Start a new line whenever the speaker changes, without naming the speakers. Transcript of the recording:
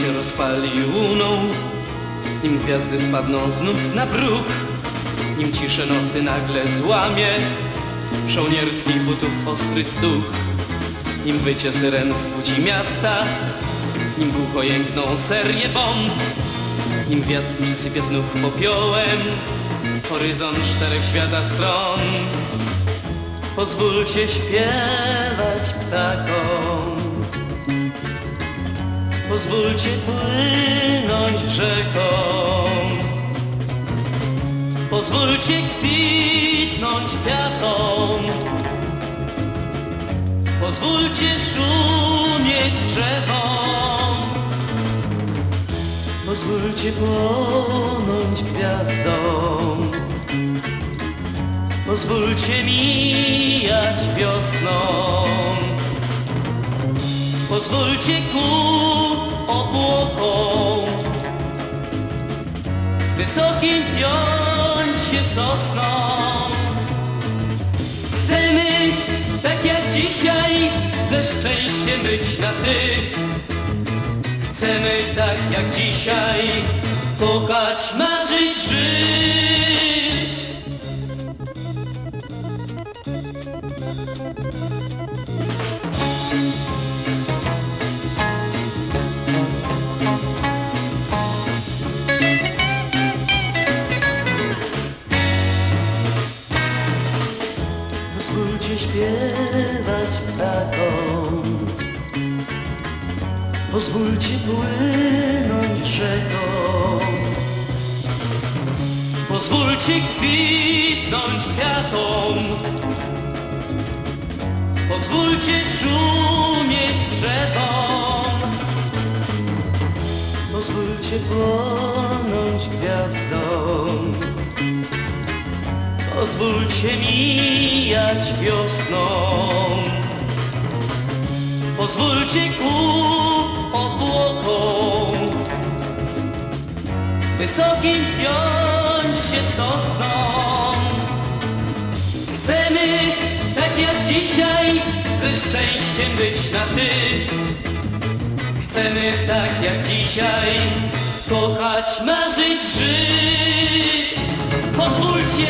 rozpali łuną, nim gwiazdy spadną znów na próg, nim ciszę nocy nagle złamie. Żołnierskich butów ostry stuk, nim wycie syren zbudzi miasta, nim głucho jękną serie bomb, nim wiatr przysypie znów popiołem. Horyzont czterech świata stron. Pozwólcie śpiewać ptakom, pozwólcie płynąć rzeką, pozwólcie kwitnąć kwiatom, pozwólcie szumieć drzewom, pozwólcie płonąć gwiazdom. Pozwólcie mijać wiosną. Pozwólcie ku Wysokim piąć się sosną. Chcemy, tak jak dzisiaj, ze szczęściem być na ty. Chcemy, tak jak dzisiaj, kochać, marzyć, żyć Pozwólcie śpiewać ptakom Pozwólcie płynąć rzeką. Pozwólcie kwitnąć kwiatom Pozwólcie szumieć drzewom. Pozwólcie płonąć gwiazdom Pozwólcie mijać wiosną. Pozwólcie ku obłokom. Wysokim piąć się sosną. Chcemy, tak jak dzisiaj, ze szczęściem być na ty. Chcemy, tak jak dzisiaj, kochać, marzyć, żyć. Pozwólcie,